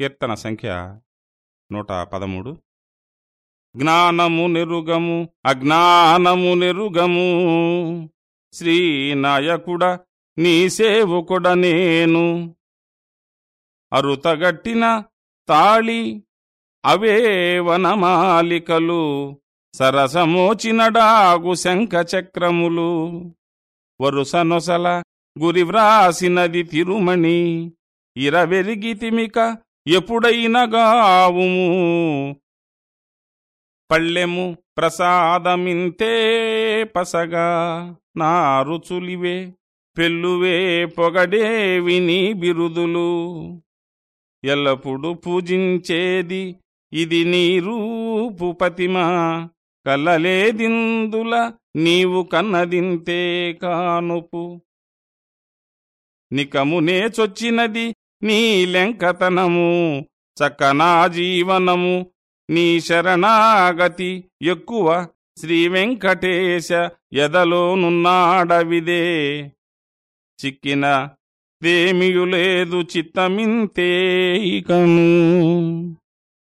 కీర్తన సంఖ్య నూట పదమూడు. జ్ఞానము నిరుగము అజ్ఞానము నిరుగము శ్రీనాయకుడ నీ సేవకుడ నేను. అరుతగట్టిన తాళి అవే వనమాలికలు సరసమోచినడాగు శంఖ చక్రములు. వరుసనొసల గురి వ్రాసినది తిరుమణి ఇరవెరిగితిమిక ఎప్పుడైనగావుము పళ్ళెము ప్రసాదమింతే పసగా నా రుచులివే పెళ్ళువే పొగడేవి నీ బిరుదులు. ఎల్లప్పుడు పూజించేది ఇది నీ రూపు పతిమ. కలలేదిందుల నీవు కన్నదింతే కానుపు. నికమునే చొచ్చినది నీ లెంకతనము చక్కనా జీవనము నీ శరణాగతి ఎక్కువ శ్రీ వెంకటేశ ఎదలోనున్నాడవిదే. చిక్కిన దేమియులేదు చిత్తమింతేకను